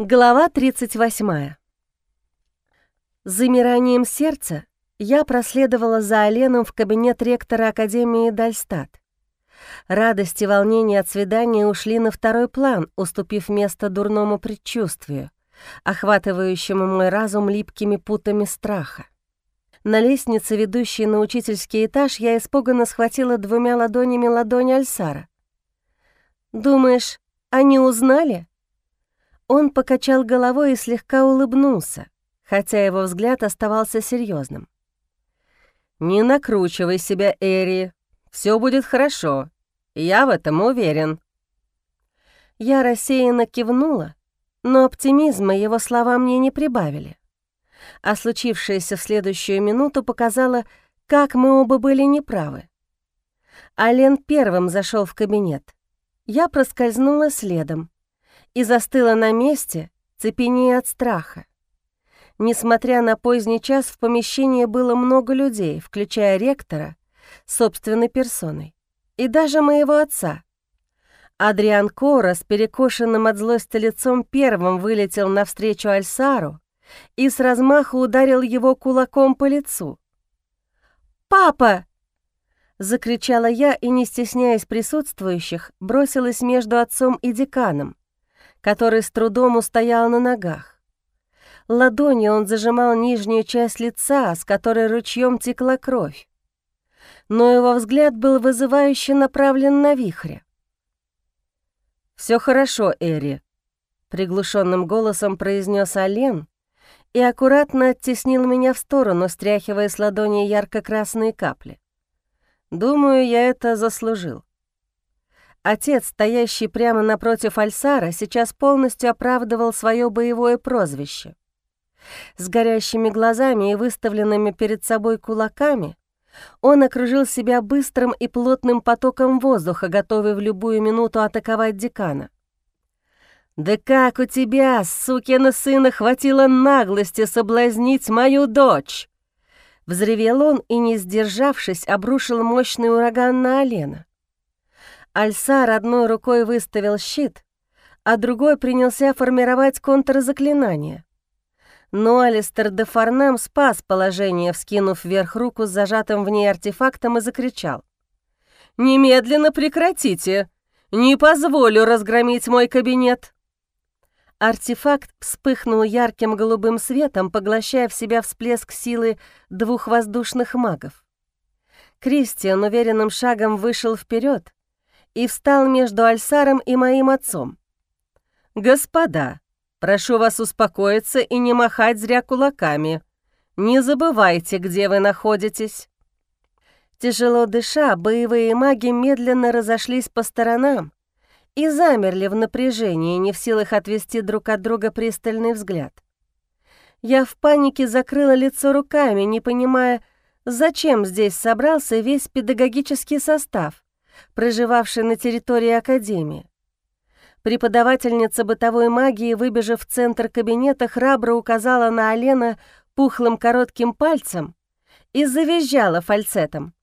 Глава 38. С замиранием сердца я проследовала за Оленом в кабинет ректора Академии Дальстат. Радость и волнение от свидания ушли на второй план, уступив место дурному предчувствию, охватывающему мой разум липкими путами страха. На лестнице, ведущей на учительский этаж, я испуганно схватила двумя ладонями ладонь Альсара. «Думаешь, они узнали?» Он покачал головой и слегка улыбнулся, хотя его взгляд оставался серьезным. «Не накручивай себя, Эри. Все будет хорошо. Я в этом уверен». Я рассеянно кивнула, но оптимизма его слова мне не прибавили. А случившееся в следующую минуту показало, как мы оба были неправы. Ален первым зашел в кабинет. Я проскользнула следом и застыла на месте, цепенея от страха. Несмотря на поздний час, в помещении было много людей, включая ректора, собственной персоной, и даже моего отца. Адриан Кора с перекошенным от злости лицом первым вылетел навстречу Альсару и с размаху ударил его кулаком по лицу. «Папа!» — закричала я и, не стесняясь присутствующих, бросилась между отцом и деканом, который с трудом устоял на ногах. Ладонью он зажимал нижнюю часть лица, с которой ручьем текла кровь. Но его взгляд был вызывающе направлен на вихре. Все хорошо, Эри», — приглушенным голосом произнес Ален и аккуратно оттеснил меня в сторону, стряхивая с ладони ярко-красные капли. «Думаю, я это заслужил». Отец, стоящий прямо напротив Альсара, сейчас полностью оправдывал свое боевое прозвище. С горящими глазами и выставленными перед собой кулаками он окружил себя быстрым и плотным потоком воздуха, готовый в любую минуту атаковать декана. «Да как у тебя, сукина сына, хватило наглости соблазнить мою дочь!» Взревел он и, не сдержавшись, обрушил мощный ураган на Алена. Альсар одной рукой выставил щит, а другой принялся формировать контрзаклинание. Но Алистер де Фарнам спас положение, вскинув вверх руку с зажатым в ней артефактом и закричал. «Немедленно прекратите! Не позволю разгромить мой кабинет!» Артефакт вспыхнул ярким голубым светом, поглощая в себя всплеск силы двух воздушных магов. Кристиан уверенным шагом вышел вперед, и встал между Альсаром и моим отцом. «Господа, прошу вас успокоиться и не махать зря кулаками. Не забывайте, где вы находитесь». Тяжело дыша, боевые маги медленно разошлись по сторонам и замерли в напряжении, не в силах отвести друг от друга пристальный взгляд. Я в панике закрыла лицо руками, не понимая, зачем здесь собрался весь педагогический состав проживавший на территории Академии. Преподавательница бытовой магии, выбежав в центр кабинета, храбро указала на Алена пухлым коротким пальцем и завизжала фальцетом.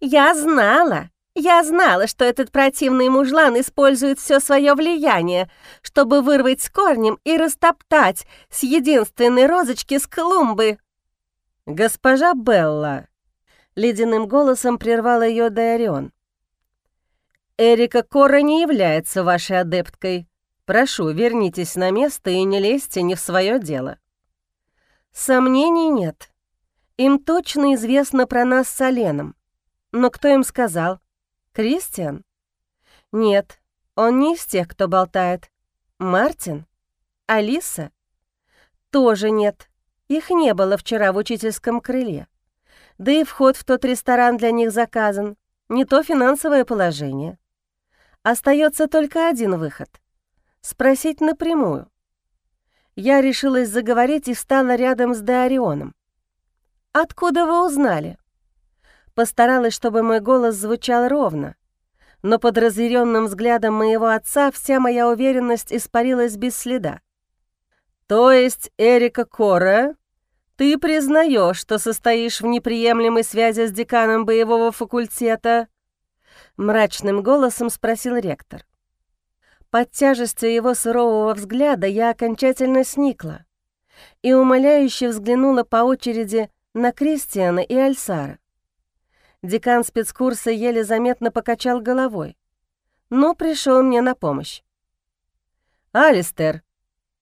«Я знала! Я знала, что этот противный мужлан использует все свое влияние, чтобы вырвать с корнем и растоптать с единственной розочки с клумбы!» «Госпожа Белла!» — ледяным голосом прервал ее Дайорион. Эрика Кора не является вашей адепткой. Прошу, вернитесь на место и не лезьте не в свое дело». Сомнений нет. Им точно известно про нас с Оленом. Но кто им сказал? Кристиан? Нет, он не из тех, кто болтает. Мартин? Алиса? Тоже нет. Их не было вчера в учительском крыле. Да и вход в тот ресторан для них заказан. Не то финансовое положение. Остается только один выход — спросить напрямую. Я решилась заговорить и встала рядом с Деорионом. «Откуда вы узнали?» Постаралась, чтобы мой голос звучал ровно, но под разъяренным взглядом моего отца вся моя уверенность испарилась без следа. «То есть, Эрика Кора, ты признаешь, что состоишь в неприемлемой связи с деканом боевого факультета?» — мрачным голосом спросил ректор. Под тяжестью его сурового взгляда я окончательно сникла и умоляюще взглянула по очереди на Кристиана и Альсара. Декан спецкурса еле заметно покачал головой, но пришел мне на помощь. «Алистер,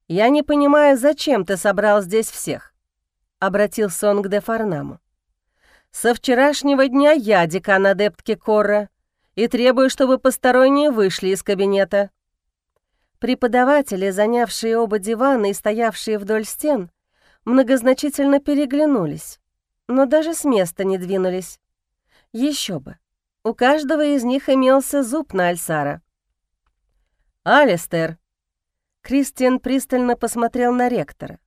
я не понимаю, зачем ты собрал здесь всех?» — обратился он к Дефарнаму. «Со вчерашнего дня я декан адептки Корра и требую, чтобы посторонние вышли из кабинета». Преподаватели, занявшие оба дивана и стоявшие вдоль стен, многозначительно переглянулись, но даже с места не двинулись. Еще бы, у каждого из них имелся зуб на Альсара. «Алистер!» Кристиан пристально посмотрел на ректора.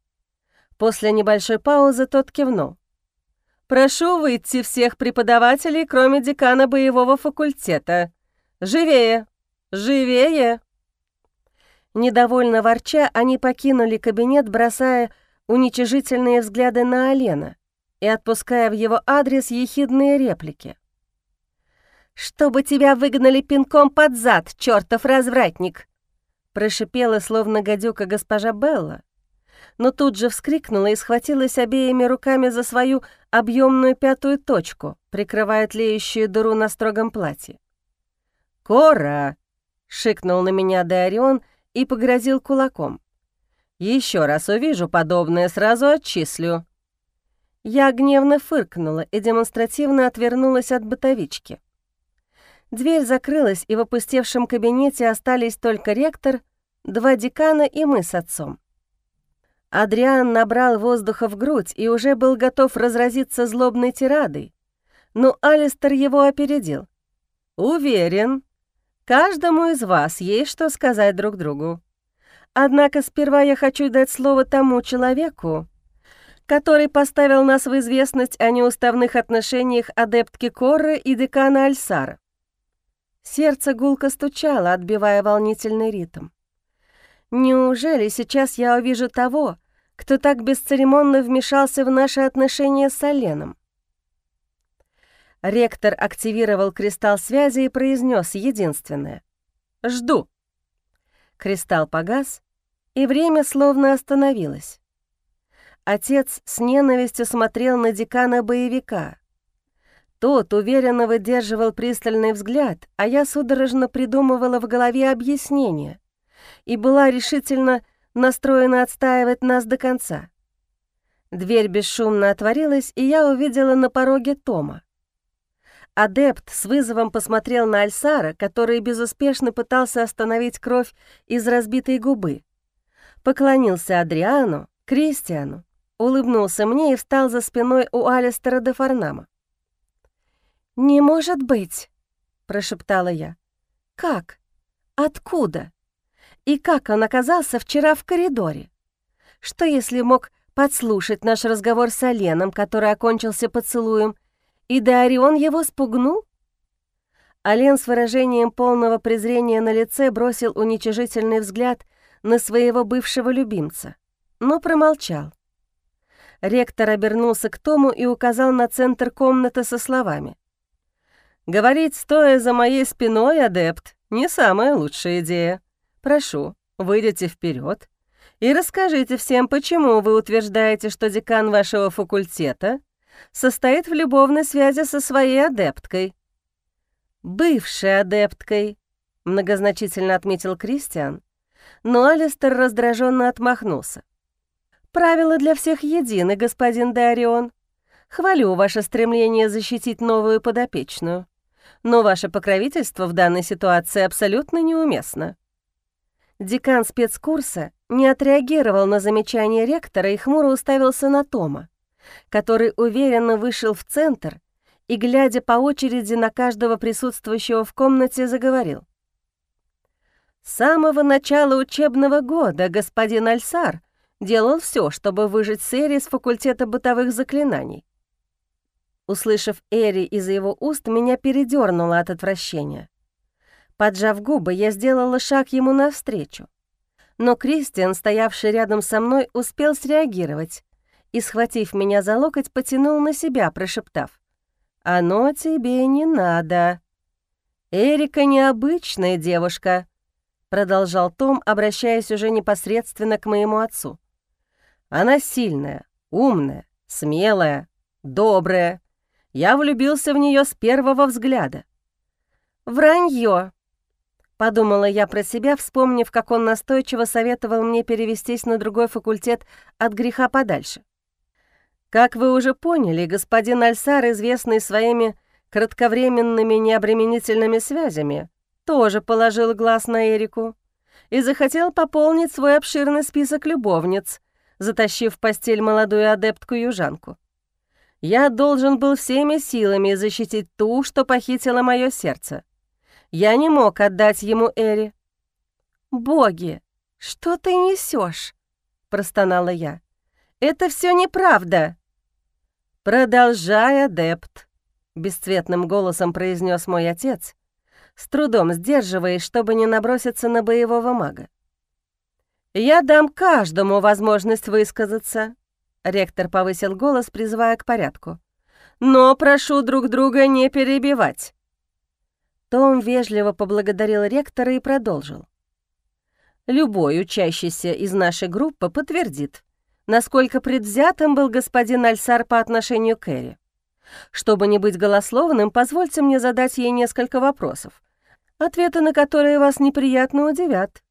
После небольшой паузы тот кивнул. «Прошу выйти всех преподавателей, кроме декана боевого факультета. Живее! Живее!» Недовольно ворча, они покинули кабинет, бросая уничижительные взгляды на Алена и отпуская в его адрес ехидные реплики. «Чтобы тебя выгнали пинком под зад, чертов развратник!» Прошипела, словно гадюка госпожа Белла, но тут же вскрикнула и схватилась обеими руками за свою объемную пятую точку, прикрывая тлеющую дыру на строгом платье. «Кора!» — шикнул на меня Деорион — и погрозил кулаком. Еще раз увижу подобное, сразу отчислю». Я гневно фыркнула и демонстративно отвернулась от бытовички. Дверь закрылась, и в опустевшем кабинете остались только ректор, два декана и мы с отцом. Адриан набрал воздуха в грудь и уже был готов разразиться злобной тирадой, но Алистер его опередил. «Уверен, Каждому из вас есть что сказать друг другу. Однако сперва я хочу дать слово тому человеку, который поставил нас в известность о неуставных отношениях адептки Корры и декана Альсара. Сердце гулко стучало, отбивая волнительный ритм. Неужели сейчас я увижу того, кто так бесцеремонно вмешался в наши отношения с Оленом? Ректор активировал кристалл связи и произнес единственное. «Жду». Кристалл погас, и время словно остановилось. Отец с ненавистью смотрел на декана боевика. Тот уверенно выдерживал пристальный взгляд, а я судорожно придумывала в голове объяснение и была решительно настроена отстаивать нас до конца. Дверь бесшумно отворилась, и я увидела на пороге Тома. Адепт с вызовом посмотрел на Альсара, который безуспешно пытался остановить кровь из разбитой губы. Поклонился Адриану, Кристиану, улыбнулся мне и встал за спиной у Алистера де Фарнама. «Не может быть!» — прошептала я. «Как? Откуда? И как он оказался вчера в коридоре? Что если мог подслушать наш разговор с Оленом, который окончился поцелуем, — и Дарион его спугнул? Ален с выражением полного презрения на лице бросил уничижительный взгляд на своего бывшего любимца, но промолчал. Ректор обернулся к Тому и указал на центр комнаты со словами. «Говорить, стоя за моей спиной, адепт, не самая лучшая идея. Прошу, выйдите вперед и расскажите всем, почему вы утверждаете, что декан вашего факультета состоит в любовной связи со своей адепткой». «Бывшей адепткой», — многозначительно отметил Кристиан, но Алистер раздраженно отмахнулся. «Правила для всех едины, господин Дарион. Хвалю ваше стремление защитить новую подопечную, но ваше покровительство в данной ситуации абсолютно неуместно». Декан спецкурса не отреагировал на замечание ректора и хмуро уставился на Тома который уверенно вышел в центр и, глядя по очереди на каждого присутствующего в комнате, заговорил. «С самого начала учебного года господин Альсар делал все, чтобы выжить с Эри с факультета бытовых заклинаний. Услышав Эри из его уст, меня передернуло от отвращения. Поджав губы, я сделала шаг ему навстречу. Но Кристиан, стоявший рядом со мной, успел среагировать и, схватив меня за локоть, потянул на себя, прошептав. «Оно тебе не надо. Эрика необычная девушка. — продолжал Том, обращаясь уже непосредственно к моему отцу. «Она сильная, умная, смелая, добрая. Я влюбился в нее с первого взгляда». «Вранье», — подумала я про себя, вспомнив, как он настойчиво советовал мне перевестись на другой факультет от греха подальше. Как вы уже поняли, господин Альсар, известный своими кратковременными необременительными связями, тоже положил глаз на Эрику и захотел пополнить свой обширный список любовниц, затащив в постель молодую адептку-южанку. Я должен был всеми силами защитить ту, что похитила мое сердце. Я не мог отдать ему Эри. «Боги, что ты несешь? простонала я. «Это все неправда!» «Продолжай, адепт», — бесцветным голосом произнес мой отец, с трудом сдерживаясь, чтобы не наброситься на боевого мага. «Я дам каждому возможность высказаться», — ректор повысил голос, призывая к порядку. «Но прошу друг друга не перебивать». Том вежливо поблагодарил ректора и продолжил. «Любой учащийся из нашей группы подтвердит, насколько предвзятым был господин Альсар по отношению к Эри. Чтобы не быть голословным, позвольте мне задать ей несколько вопросов, ответы на которые вас неприятно удивят.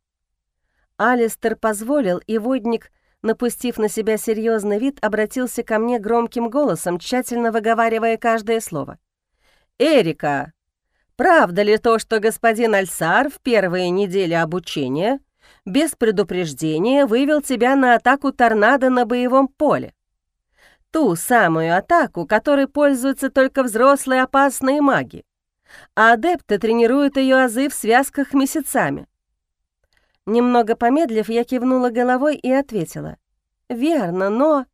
Алистер позволил, и водник, напустив на себя серьезный вид, обратился ко мне громким голосом, тщательно выговаривая каждое слово. «Эрика, правда ли то, что господин Альсар в первые недели обучения без предупреждения вывел тебя на атаку торнадо на боевом поле? Ту самую атаку, которой пользуются только взрослые опасные маги а адепты тренируют ее азы в связках месяцами. Немного помедлив, я кивнула головой и ответила. «Верно, но...»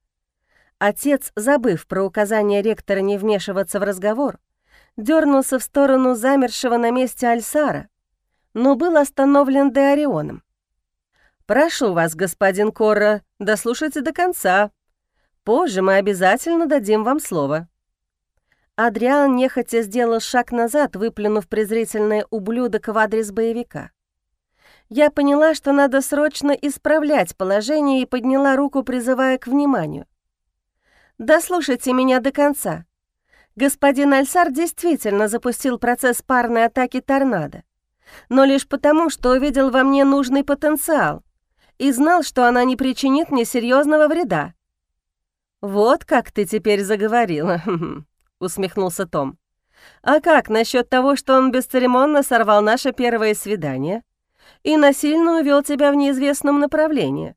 Отец, забыв про указание ректора не вмешиваться в разговор, дернулся в сторону замершего на месте Альсара, но был остановлен Деорионом. «Прошу вас, господин Корра, дослушайте до конца. Позже мы обязательно дадим вам слово». Адриан нехотя сделал шаг назад, выплюнув презрительное ублюдок в адрес боевика. Я поняла, что надо срочно исправлять положение и подняла руку, призывая к вниманию. «Дослушайте меня до конца. Господин Альсар действительно запустил процесс парной атаки торнадо, но лишь потому, что увидел во мне нужный потенциал и знал, что она не причинит мне серьезного вреда. Вот как ты теперь заговорила. усмехнулся Том. «А как насчет того, что он бесцеремонно сорвал наше первое свидание и насильно увел тебя в неизвестном направлении?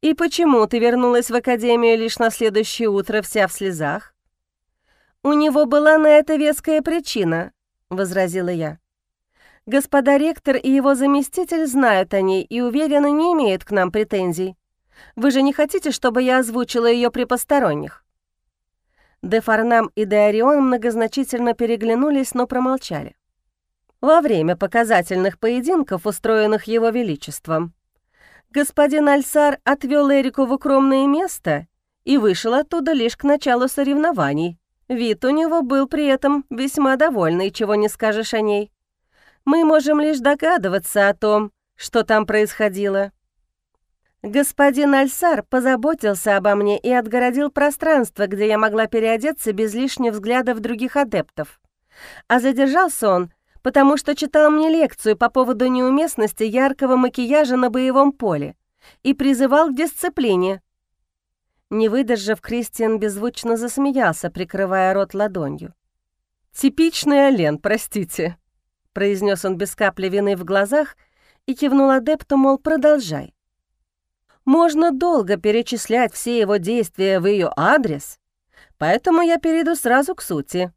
И почему ты вернулась в академию лишь на следующее утро вся в слезах?» «У него была на это веская причина», — возразила я. «Господа ректор и его заместитель знают о ней и, уверенно, не имеют к нам претензий. Вы же не хотите, чтобы я озвучила ее при посторонних?» Дефарнам и Деорион многозначительно переглянулись, но промолчали. Во время показательных поединков, устроенных Его Величеством, господин Альсар отвел Эрику в укромное место и вышел оттуда лишь к началу соревнований. Вид у него был при этом весьма довольный, чего не скажешь о ней. Мы можем лишь догадываться о том, что там происходило. Господин Альсар позаботился обо мне и отгородил пространство, где я могла переодеться без лишних взглядов других адептов. А задержался он, потому что читал мне лекцию по поводу неуместности яркого макияжа на боевом поле и призывал к дисциплине. Не выдержав, Кристиан беззвучно засмеялся, прикрывая рот ладонью. «Типичный Олен, простите», — произнес он без капли вины в глазах и кивнул адепту, мол, продолжай. Можно долго перечислять все его действия в ее адрес, поэтому я перейду сразу к сути.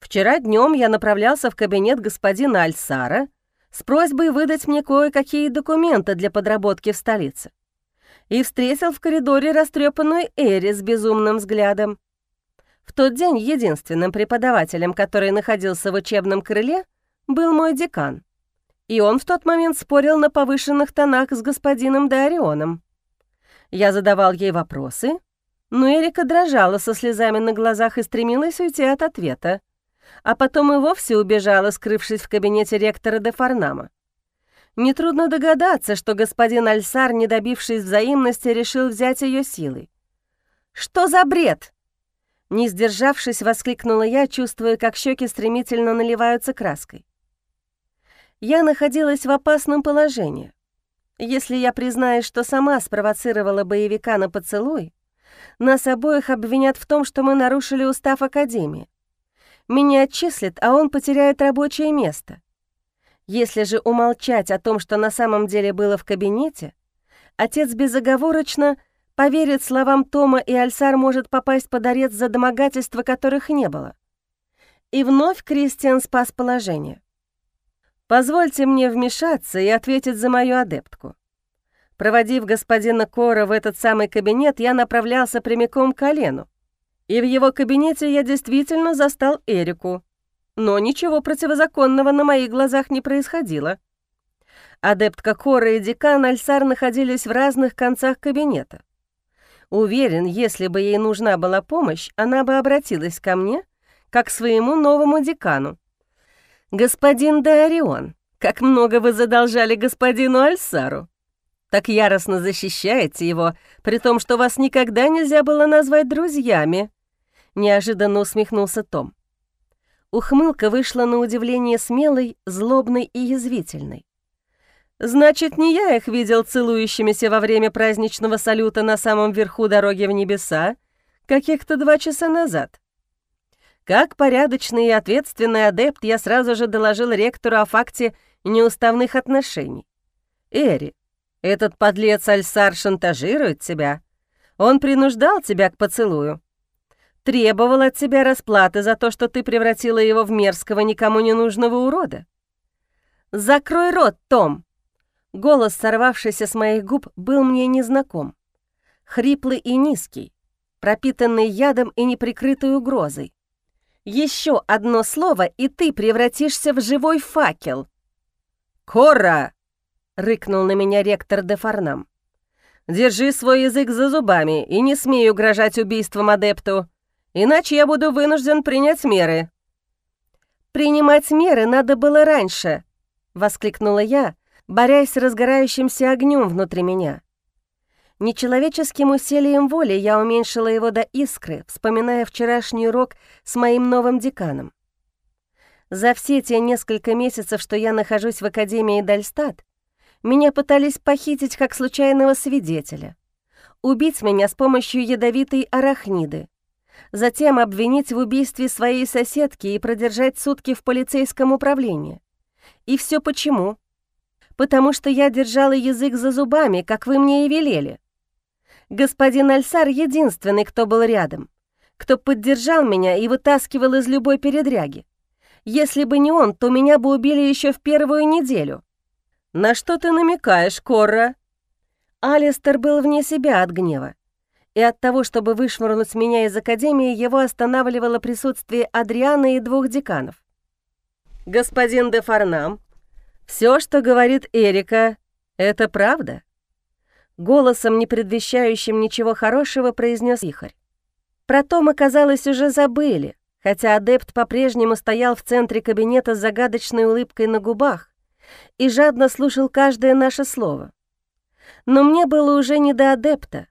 Вчера днем я направлялся в кабинет господина Альсара с просьбой выдать мне кое-какие документы для подработки в столице и встретил в коридоре растрепанную Эри с безумным взглядом. В тот день единственным преподавателем, который находился в учебном крыле, был мой декан. И он в тот момент спорил на повышенных тонах с господином Дарионом. Я задавал ей вопросы, но Эрика дрожала со слезами на глазах и стремилась уйти от ответа, а потом и вовсе убежала, скрывшись в кабинете ректора де Фарнама. Нетрудно догадаться, что господин Альсар, не добившись взаимности, решил взять ее силой. «Что за бред?» Не сдержавшись, воскликнула я, чувствуя, как щеки стремительно наливаются краской. Я находилась в опасном положении. Если я признаюсь, что сама спровоцировала боевика на поцелуй, нас обоих обвинят в том, что мы нарушили устав Академии. Меня отчислят, а он потеряет рабочее место. Если же умолчать о том, что на самом деле было в кабинете, отец безоговорочно поверит словам Тома, и Альсар может попасть под арест за домогательства, которых не было. И вновь Кристиан спас положение. Позвольте мне вмешаться и ответить за мою адептку. Проводив господина Кора в этот самый кабинет, я направлялся прямиком к колену. И в его кабинете я действительно застал Эрику. Но ничего противозаконного на моих глазах не происходило. Адептка Кора и декан Альсар находились в разных концах кабинета. Уверен, если бы ей нужна была помощь, она бы обратилась ко мне, как к своему новому декану. «Господин Деорион, как много вы задолжали господину Альсару!» Так яростно защищаете его, при том, что вас никогда нельзя было назвать друзьями!» Неожиданно усмехнулся Том. Ухмылка вышла на удивление смелой, злобной и язвительной. «Значит, не я их видел целующимися во время праздничного салюта на самом верху дороги в небеса каких-то два часа назад. Как порядочный и ответственный адепт я сразу же доложил ректору о факте неуставных отношений. Эри, этот подлец Альсар шантажирует тебя. Он принуждал тебя к поцелую. Требовал от тебя расплаты за то, что ты превратила его в мерзкого, никому не нужного урода. «Закрой рот, Том!» Голос, сорвавшийся с моих губ, был мне незнаком. Хриплый и низкий, пропитанный ядом и неприкрытой угрозой. Еще одно слово, и ты превратишься в живой факел. «Кора!» — рыкнул на меня ректор де Фарнам. «Держи свой язык за зубами и не смей угрожать убийством адепту, иначе я буду вынужден принять меры». «Принимать меры надо было раньше», — воскликнула я, борясь с разгорающимся огнем внутри меня. Нечеловеческим усилием воли я уменьшила его до искры, вспоминая вчерашний урок с моим новым деканом. За все те несколько месяцев, что я нахожусь в Академии Дальстат, меня пытались похитить как случайного свидетеля, убить меня с помощью ядовитой арахниды, затем обвинить в убийстве своей соседки и продержать сутки в полицейском управлении. И все почему? Потому что я держала язык за зубами, как вы мне и велели. Господин Альсар единственный, кто был рядом, кто поддержал меня и вытаскивал из любой передряги. Если бы не он, то меня бы убили еще в первую неделю. «На что ты намекаешь, Корра?» Алистер был вне себя от гнева, и от того, чтобы вышвырнуть меня из Академии, его останавливало присутствие Адриана и двух деканов. «Господин де Фарнам, все, что говорит Эрика, это правда?» Голосом, не предвещающим ничего хорошего, произнес Ихарь. Про то мы, казалось, уже забыли, хотя адепт по-прежнему стоял в центре кабинета с загадочной улыбкой на губах, и жадно слушал каждое наше слово. Но мне было уже не до адепта.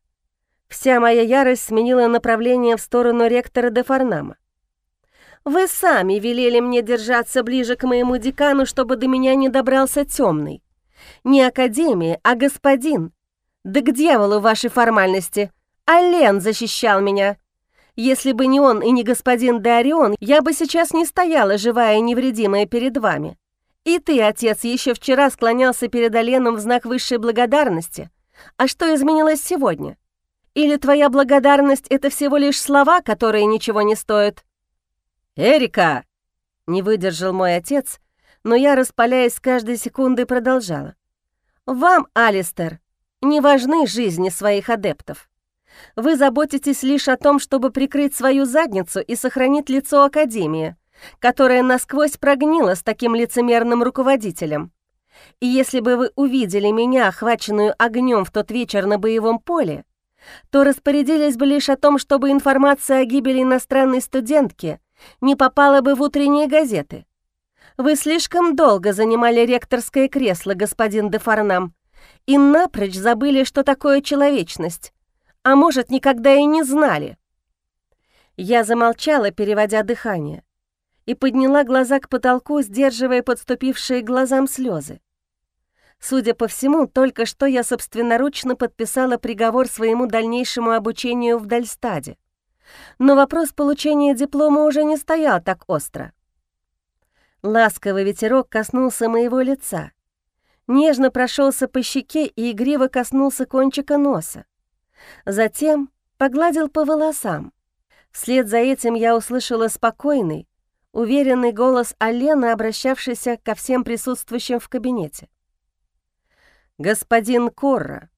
Вся моя ярость сменила направление в сторону ректора де Фарнама. «Вы сами велели мне держаться ближе к моему декану, чтобы до меня не добрался темный. Не академия, а господин. Да к дьяволу ваши формальности. Ален защищал меня. Если бы не он и не господин Дарион, я бы сейчас не стояла живая и невредимая перед вами. И ты, отец, еще вчера склонялся перед Оленом в знак высшей благодарности. А что изменилось сегодня? Или твоя благодарность — это всего лишь слова, которые ничего не стоят? «Эрика!» — не выдержал мой отец, но я, распаляясь с каждой секундой, продолжала. «Вам, Алистер, не важны жизни своих адептов. Вы заботитесь лишь о том, чтобы прикрыть свою задницу и сохранить лицо Академии, которая насквозь прогнила с таким лицемерным руководителем. И если бы вы увидели меня, охваченную огнем в тот вечер на боевом поле, то распорядились бы лишь о том, чтобы информация о гибели иностранной студентки не попала бы в утренние газеты. Вы слишком долго занимали ректорское кресло, господин де Фарнам, и напрочь забыли, что такое человечность, а может, никогда и не знали. Я замолчала, переводя дыхание, и подняла глаза к потолку, сдерживая подступившие глазам слезы. Судя по всему, только что я собственноручно подписала приговор своему дальнейшему обучению в Дальстаде. Но вопрос получения диплома уже не стоял так остро. Ласковый ветерок коснулся моего лица, нежно прошелся по щеке и игриво коснулся кончика носа. Затем погладил по волосам. Вслед за этим я услышала спокойный, уверенный голос Алены, обращавшийся ко всем присутствующим в кабинете. «Господин Корра,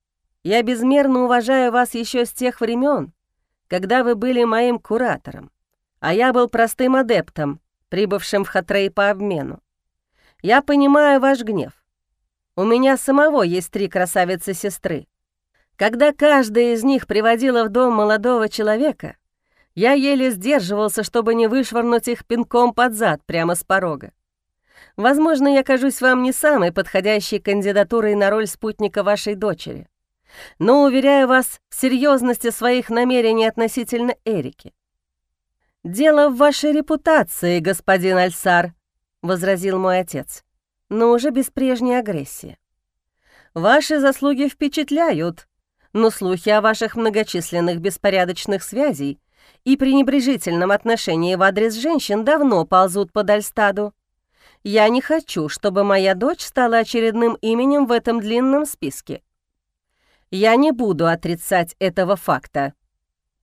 я безмерно уважаю вас еще с тех времен, когда вы были моим куратором, а я был простым адептом, прибывшим в Хатрей по обмену. Я понимаю ваш гнев. У меня самого есть три красавицы-сестры. Когда каждая из них приводила в дом молодого человека, я еле сдерживался, чтобы не вышвырнуть их пинком под зад прямо с порога. Возможно, я кажусь вам не самой подходящей кандидатурой на роль спутника вашей дочери. Но уверяю вас в серьезности своих намерений относительно Эрики. «Дело в вашей репутации, господин Альсар», — возразил мой отец, но уже без прежней агрессии. «Ваши заслуги впечатляют, но слухи о ваших многочисленных беспорядочных связей и пренебрежительном отношении в адрес женщин давно ползут по Дальстаду. Я не хочу, чтобы моя дочь стала очередным именем в этом длинном списке. Я не буду отрицать этого факта.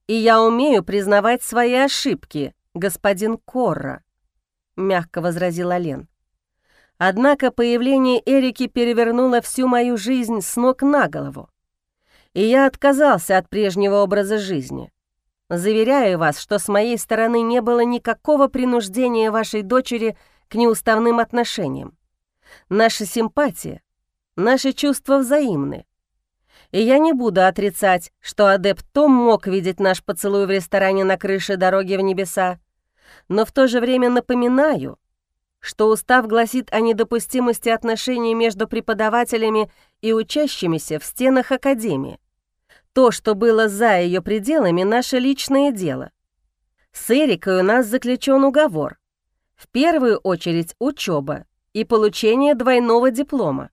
И я умею признавать свои ошибки, господин Корра», — мягко возразила Лен. Однако появление Эрики перевернуло всю мою жизнь с ног на голову. И я отказался от прежнего образа жизни. Заверяю вас, что с моей стороны не было никакого принуждения вашей дочери — к неуставным отношениям. Наша симпатия, наши чувства взаимны. И я не буду отрицать, что адепт Том мог видеть наш поцелуй в ресторане на крыше дороги в небеса, но в то же время напоминаю, что устав гласит о недопустимости отношений между преподавателями и учащимися в стенах Академии. То, что было за ее пределами, наше личное дело. С Эрикой у нас заключен уговор, в первую очередь учеба и получение двойного диплома.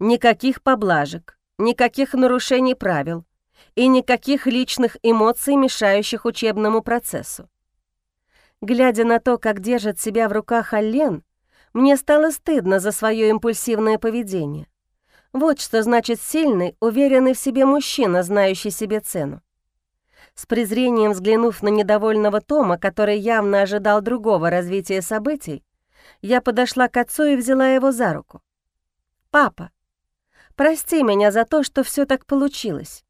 Никаких поблажек, никаких нарушений правил и никаких личных эмоций, мешающих учебному процессу. Глядя на то, как держит себя в руках Аллен, мне стало стыдно за свое импульсивное поведение. Вот что значит сильный, уверенный в себе мужчина, знающий себе цену. С презрением взглянув на недовольного Тома, который явно ожидал другого развития событий, я подошла к отцу и взяла его за руку. «Папа, прости меня за то, что все так получилось».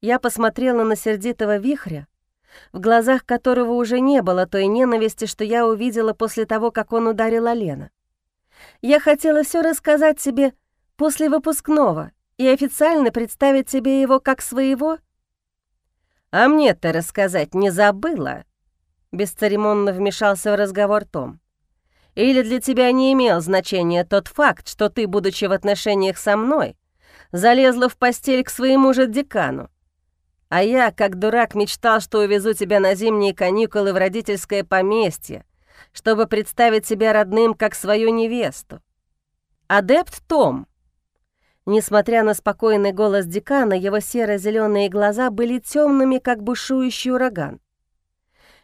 Я посмотрела на сердитого вихря, в глазах которого уже не было той ненависти, что я увидела после того, как он ударил Алена. Я хотела все рассказать тебе после выпускного и официально представить тебе его как своего — «А мне-то рассказать не забыла?» Бесцеремонно вмешался в разговор Том. «Или для тебя не имел значения тот факт, что ты, будучи в отношениях со мной, залезла в постель к своему же декану, а я, как дурак, мечтал, что увезу тебя на зимние каникулы в родительское поместье, чтобы представить себя родным, как свою невесту. Адепт Том, Несмотря на спокойный голос декана, его серо зеленые глаза были темными, как бушующий ураган.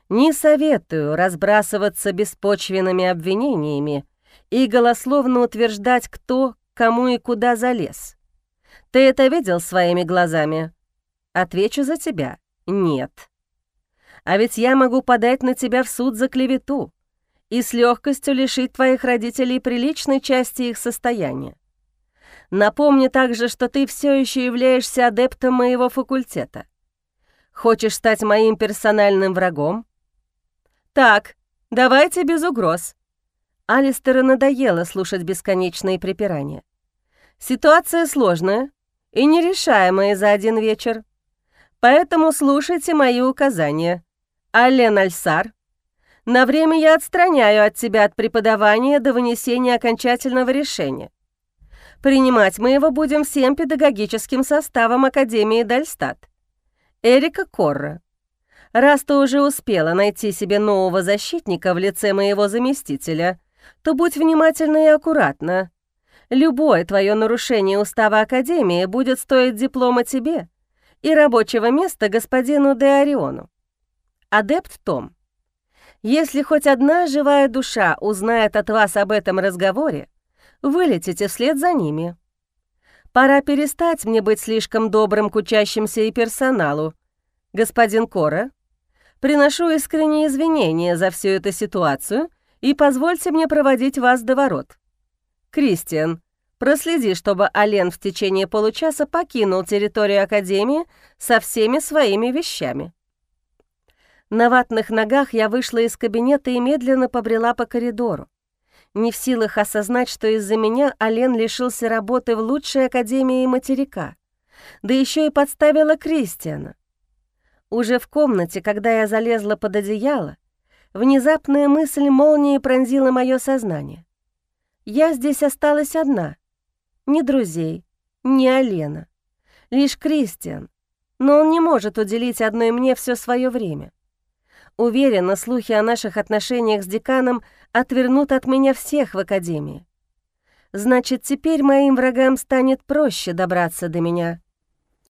«Не советую разбрасываться беспочвенными обвинениями и голословно утверждать, кто, кому и куда залез. Ты это видел своими глазами? Отвечу за тебя. Нет. А ведь я могу подать на тебя в суд за клевету и с легкостью лишить твоих родителей приличной части их состояния. Напомни также, что ты все еще являешься адептом моего факультета. Хочешь стать моим персональным врагом? Так, давайте без угроз. Алистеру надоело слушать бесконечные припирания. Ситуация сложная и нерешаемая за один вечер. Поэтому слушайте мои указания. Ален Альсар, На время я отстраняю от тебя от преподавания до вынесения окончательного решения. Принимать мы его будем всем педагогическим составом Академии Дальстат. Эрика Корра. Раз ты уже успела найти себе нового защитника в лице моего заместителя, то будь внимательна и аккуратна. Любое твое нарушение устава Академии будет стоить диплома тебе и рабочего места господину Де Ориону. Адепт Том. Если хоть одна живая душа узнает от вас об этом разговоре, вылетите вслед за ними. Пора перестать мне быть слишком добрым к учащимся и персоналу. Господин Кора, приношу искренние извинения за всю эту ситуацию и позвольте мне проводить вас до ворот. Кристиан, проследи, чтобы Ален в течение получаса покинул территорию Академии со всеми своими вещами. На ватных ногах я вышла из кабинета и медленно побрела по коридору. Не в силах осознать, что из-за меня Ален лишился работы в лучшей академии материка. Да еще и подставила Кристиана. Уже в комнате, когда я залезла под одеяло, внезапная мысль молнией пронзила мое сознание. Я здесь осталась одна. Ни друзей, ни Алена. Лишь Кристиан. Но он не может уделить одной мне все свое время. Уверена, слухи о наших отношениях с деканом отвернут от меня всех в академии. Значит, теперь моим врагам станет проще добраться до меня.